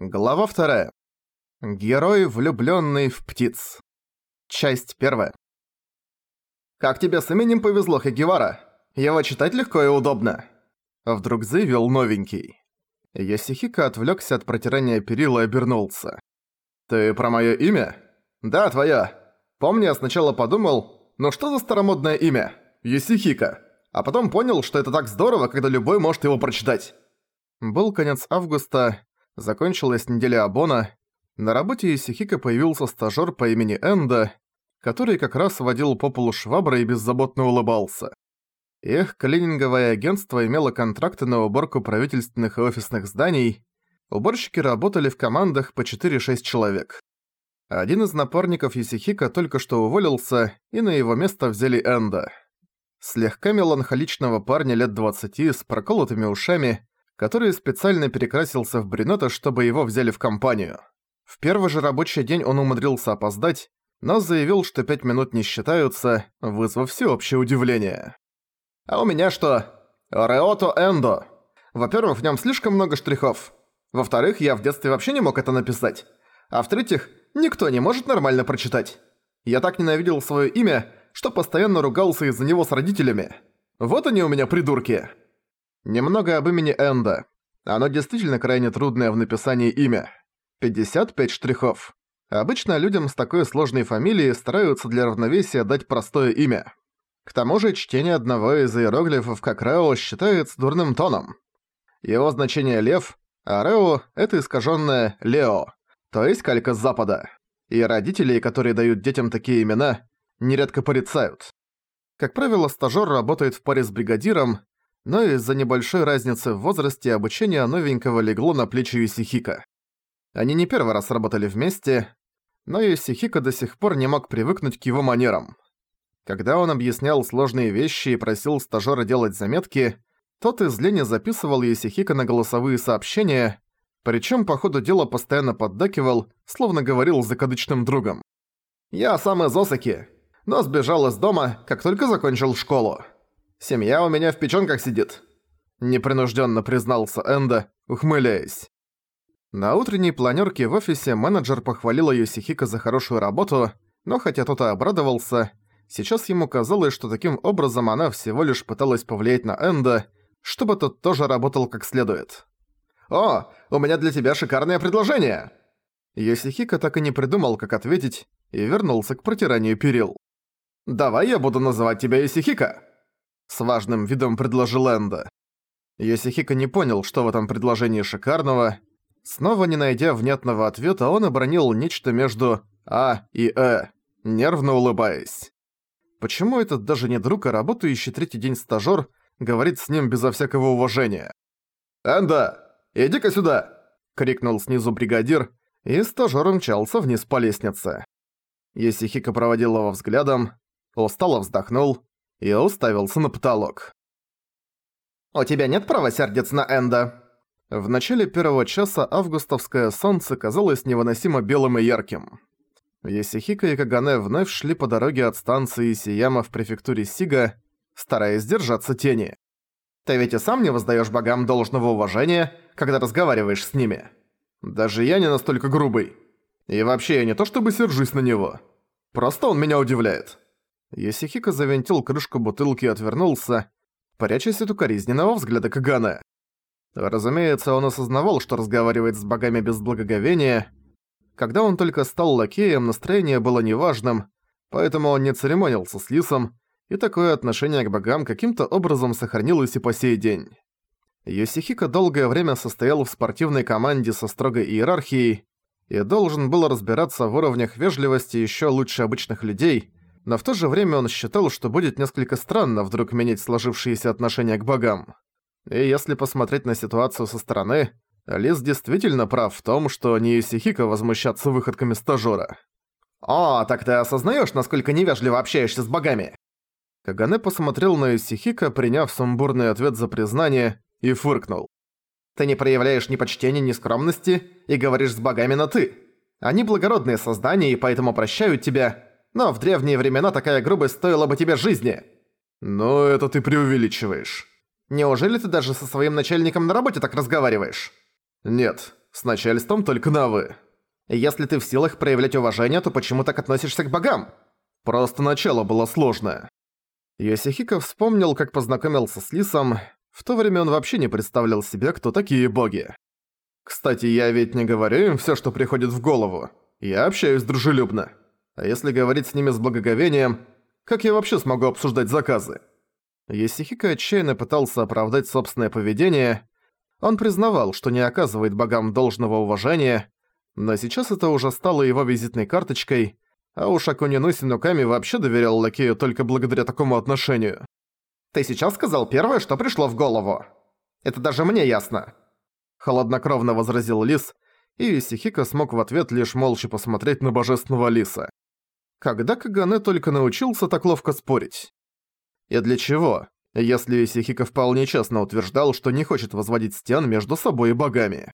Глава вторая. Герой, влюблённый в птиц. Часть первая. «Как тебе с именем повезло, Хагивара? Его читать легко и удобно», — вдруг заявил новенький. Ясихика отвлёкся от протирания перил и обернулся. «Ты про моё имя?» «Да, твоё. Помню, я сначала подумал, ну что за старомодное имя? Ясихика. А потом понял, что это так здорово, когда любой может его прочитать». Был конец августа, Закончилась неделя Абона. На работе Исихика появился стажёр по имени Энда, который как раз водил по полу швабры и беззаботно улыбался. Их клининговое агентство имело контракты на уборку правительственных и офисных зданий. Уборщики работали в командах по 4-6 человек. Один из напарников Исихика только что уволился, и на его место взяли Энда. Слегка меланхоличного парня лет 20 с проколотыми ушами, который специально перекрасился в Бренота, чтобы его взяли в компанию. В первый же рабочий день он умудрился опоздать, но заявил, что пять минут не считаются, вызвав всеобщее удивление. «А у меня что? Реото Эндо. Во-первых, в нем слишком много штрихов. Во-вторых, я в детстве вообще не мог это написать. А в-третьих, никто не может нормально прочитать. Я так ненавидел свое имя, что постоянно ругался из-за него с родителями. Вот они у меня придурки». Немного об имени Энда. Оно действительно крайне трудное в написании имя. 55 штрихов. Обычно людям с такой сложной фамилией стараются для равновесия дать простое имя. К тому же чтение одного из иероглифов как Рео считается дурным тоном. Его значение «лев», а Рео — это искаженное «лео», то есть калька с запада. И родители, которые дают детям такие имена, нередко порицают. Как правило, стажёр работает в паре с бригадиром, но из-за небольшой разницы в возрасте обучение новенького легло на плечи Юсихика. Они не первый раз работали вместе, но Юсихика до сих пор не мог привыкнуть к его манерам. Когда он объяснял сложные вещи и просил стажёра делать заметки, тот из лени записывал Юсихика на голосовые сообщения, причем по ходу дела постоянно поддакивал, словно говорил с закадычным другом. «Я сам из Осаки, но сбежал из дома, как только закончил школу. Семья у меня в печёнках сидит», — непринуждённо признался Энда, ухмыляясь. На утренней планёрке в офисе менеджер похвалила Юсихика за хорошую работу, но хотя тот и обрадовался, сейчас ему казалось, что таким образом она всего лишь пыталась повлиять на Энда, чтобы тот тоже работал как следует. «О, у меня для тебя шикарное предложение!» Йосихико так и не придумал, как ответить, и вернулся к протиранию перил. «Давай я буду называть тебя Йосихико!» С важным видом предложил Энда. Йосихико не понял, что в этом предложении шикарного. Снова не найдя внятного ответа, он обронил нечто между «а» и «э», нервно улыбаясь. Почему этот даже не друг, а работающий третий день стажёр говорит с ним безо всякого уважения? «Энда, иди-ка сюда!» — крикнул снизу бригадир, и стажёр умчался вниз по лестнице. Есихико проводил его взглядом, устало вздохнул и уставился на потолок. «У тебя нет права сердиться на Энда?» В начале первого часа августовское солнце казалось невыносимо белым и ярким. Есихика и Кагане вновь шли по дороге от станции Сияма в префектуре Сига, стараясь держаться тени. «Ты ведь и сам не воздаешь богам должного уважения, когда разговариваешь с ними. Даже я не настолько грубый. И вообще я не то чтобы сержусь на него. Просто он меня удивляет». Йосихико завинтил крышку бутылки и отвернулся, прячась от укоризненного взгляда Кагана. Разумеется, он осознавал, что разговаривает с богами без благоговения. Когда он только стал лакеем, настроение было неважным, поэтому он не церемонился с Лисом, и такое отношение к богам каким-то образом сохранилось и по сей день. Йосихико долгое время состоял в спортивной команде со строгой иерархией и должен был разбираться в уровнях вежливости еще лучше обычных людей, но в то же время он считал, что будет несколько странно вдруг менять сложившиеся отношения к богам. И если посмотреть на ситуацию со стороны, Лис действительно прав в том, что не Исихика возмущаться выходками стажёра. «О, так ты осознаешь, насколько невежливо общаешься с богами?» Кагане посмотрел на Исихика, приняв сумбурный ответ за признание, и фыркнул. «Ты не проявляешь ни почтения, ни скромности и говоришь с богами на «ты». Они благородные создания и поэтому прощают тебя, но в древние времена такая грубость стоила бы тебе жизни». «Но это ты преувеличиваешь». «Неужели ты даже со своим начальником на работе так разговариваешь?» «Нет, с начальством только на «вы». Если ты в силах проявлять уважение, то почему так относишься к богам? Просто начало было сложное. Йосихико вспомнил, как познакомился с Лисом. В то время он вообще не представлял себе, кто такие боги. Кстати, я ведь не говорю им всё, что приходит в голову. Я общаюсь дружелюбно. А если говорить с ними с благоговением, как я вообще смогу обсуждать заказы? Йосихико отчаянно пытался оправдать собственное поведение. Он признавал, что не оказывает богам должного уважения, но сейчас это уже стало его визитной карточкой, а уж Акунину Синуками вообще доверял Лакею только благодаря такому отношению. «Ты сейчас сказал первое, что пришло в голову. Это даже мне ясно!» Холоднокровно возразил Лис, и Исихика смог в ответ лишь молча посмотреть на божественного Лиса. Когда Кагане только научился так ловко спорить? И для чего, если Исихика вполне честно утверждал, что не хочет возводить стен между собой и богами?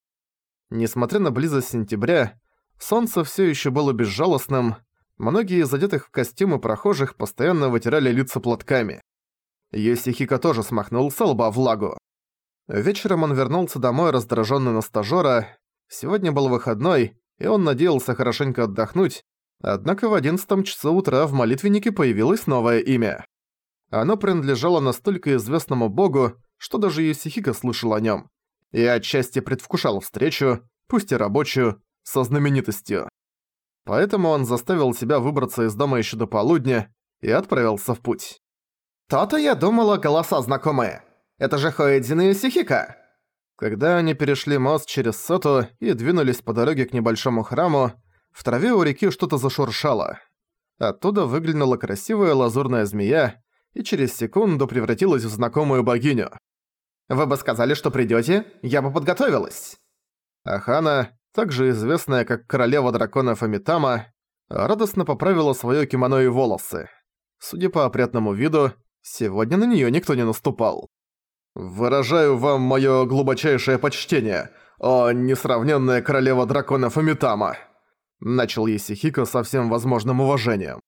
Несмотря на близость сентября, солнце все еще было безжалостным, Многие из одетых в костюмы прохожих постоянно вытирали лица платками. Йосихико тоже смахнул со лба влагу. Вечером он вернулся домой раздражённый на стажёра. Сегодня был выходной, и он надеялся хорошенько отдохнуть, однако в одиннадцатом часу утра в молитвеннике появилось новое имя. Оно принадлежало настолько известному богу, что даже Йосихико слышал о нём, и отчасти предвкушал встречу, пусть и рабочую, со знаменитостью. Поэтому он заставил себя выбраться из дома еще до полудня и отправился в путь. «То-то я думала, голоса знакомые. Это же Хоэдзин и Сихика!» Когда они перешли мост через Соту и двинулись по дороге к небольшому храму, в траве у реки что-то зашуршало. Оттуда выглянула красивая лазурная змея и через секунду превратилась в знакомую богиню. «Вы бы сказали, что придёте, я бы подготовилась!» Ахана, также известная как королева драконов Амитама, радостно поправила своё кимоно и волосы. Судя по опрятному виду, сегодня на неё никто не наступал. «Выражаю вам моё глубочайшее почтение, о несравненная королева драконов Амитама!» Начал Есихико со всем возможным уважением.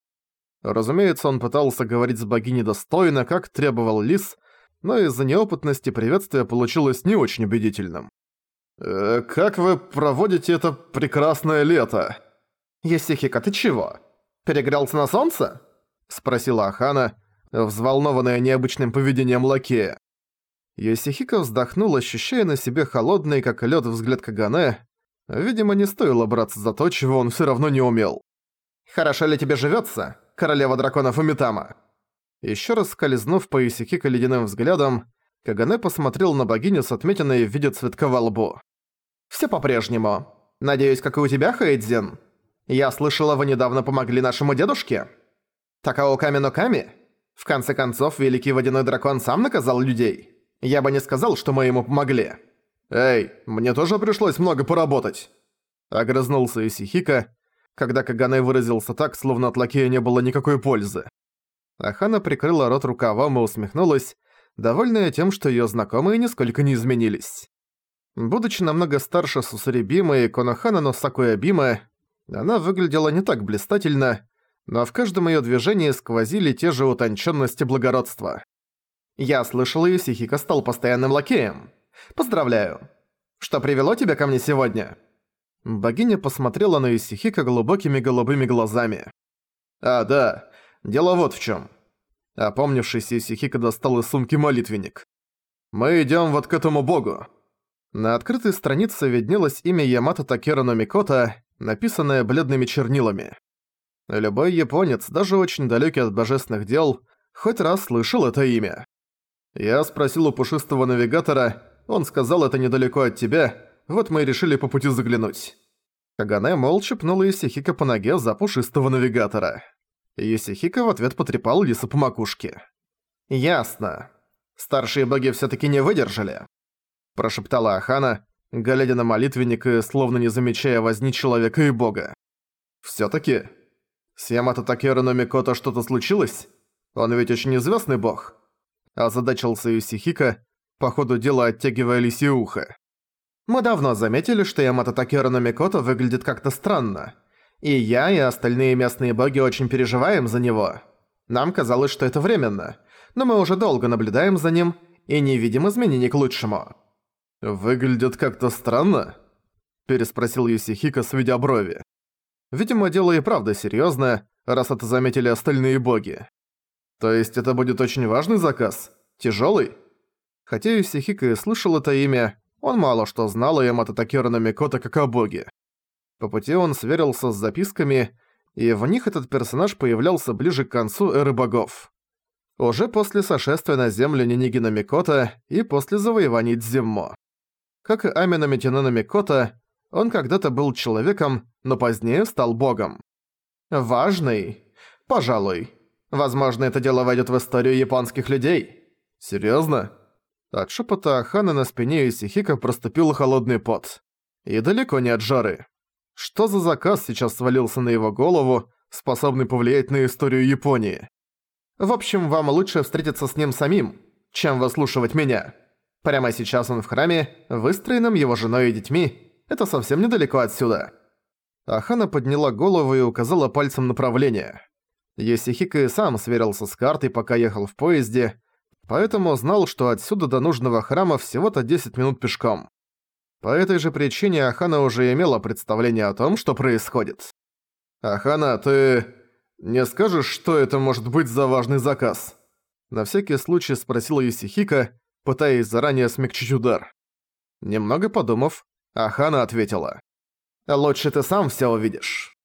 Разумеется, он пытался говорить с богиней достойно, как требовал Лис, но из-за неопытности приветствие получилось не очень убедительным. Э, «Как вы проводите это прекрасное лето?» «Есихика, ты чего? Перегрелся на солнце?» — спросила Ахана, взволнованная необычным поведением лакея. Есихика вздохнул, ощущая на себе холодный, как лед взгляд Кагане. Видимо, не стоило браться за то, чего он все равно не умел. «Хорошо ли тебе живется, королева драконов Умитама?» Еще раз скользнув по Есихика ледяным взглядом, Кагане посмотрел на богиню с отметиной в виде цветка во лбу. «Всё по-прежнему. Надеюсь, как и у тебя, Хэйдзин? Я слышала, вы недавно помогли нашему дедушке? Такао Камено Ками? В конце концов, великий водяной дракон сам наказал людей. Я бы не сказал, что мы ему помогли». «Эй, мне тоже пришлось много поработать!» Огрызнулся Исихика, когда Кагане выразился так, словно от лакея не было никакой пользы. Ахана прикрыла рот рукавом и усмехнулась, довольная тем, что её знакомые нисколько не изменились. Будучи намного старше Сусарибимы и Конохана но Сакуябимы, она выглядела не так блистательно, но в каждом её движении сквозили те же утончённость и благородство. «Я слышал, Юсихика стал постоянным лакеем. Поздравляю. Что привело тебя ко мне сегодня?» Богиня посмотрела на Юсихика глубокими голубыми глазами. «А, да. Дело вот в чём. Опомнившийся Исихика достал из сумки молитвенник. «Мы идём вот к этому богу». На открытой странице виднелось имя Ямато Такера Номикота, написанное бледными чернилами. Любой японец, даже очень далёкий от божественных дел, хоть раз слышал это имя. Я спросил у пушистого навигатора, он сказал это недалеко от тебя, вот мы и решили по пути заглянуть. Кагане молча пнула Исихика по ноге за пушистого навигатора. Юсихика в ответ потрепал Лиса по макушке. «Ясно. Старшие боги всё-таки не выдержали?» Прошептала Ахана, глядя на молитвенник и словно не замечая возни человека и бога. «Всё-таки? С Ямато Такера Номикото что-то случилось? Он ведь очень известный бог?» Озадачился Юсихика, по ходу дела оттягивая лисье ухо. «Мы давно заметили, что Ямато Такера Номикото выглядит как-то странно. И я, и остальные местные боги очень переживаем за него. Нам казалось, что это временно, но мы уже долго наблюдаем за ним и не видим изменений к лучшему. Выглядит как-то странно. переспросил Юсихика, сведя брови. Видимо, дело и правда серьёзное, раз это заметили остальные боги. То есть это будет очень важный заказ? Тяжёлый? Хотя Юсихика и слышал это имя, он мало что знал о Ямато Такера Намикото как о боге. По пути он сверился с записками, и в них этот персонаж появлялся ближе к концу эры богов. Уже после сошествия на землю Ниниги Намикото и после завоеваний Дзиммо. Как и Амина Митино Намикото, он когда-то был человеком, но позднее стал богом. Важный? Пожалуй. Возможно, это дело войдет в историю японских людей. Серьезно? От шепота Ахана на спине Исихика проступил холодный пот. И далеко не от жары. Что за заказ сейчас свалился на его голову, способный повлиять на историю Японии? В общем, вам лучше встретиться с ним самим, чем выслушивать меня. Прямо сейчас он в храме, выстроенном его женой и детьми. Это совсем недалеко отсюда. Ахана подняла голову и указала пальцем направление. Есихика и сам сверился с картой, пока ехал в поезде, поэтому знал, что отсюда до нужного храма всего-то 10 минут пешком. По этой же причине Ахана уже имела представление о том, что происходит. «Ахана, ты не скажешь, что это может быть за важный заказ?» На всякий случай спросила Юсихика, пытаясь заранее смягчить удар. Немного подумав, Ахана ответила. «Лучше ты сам всё увидишь».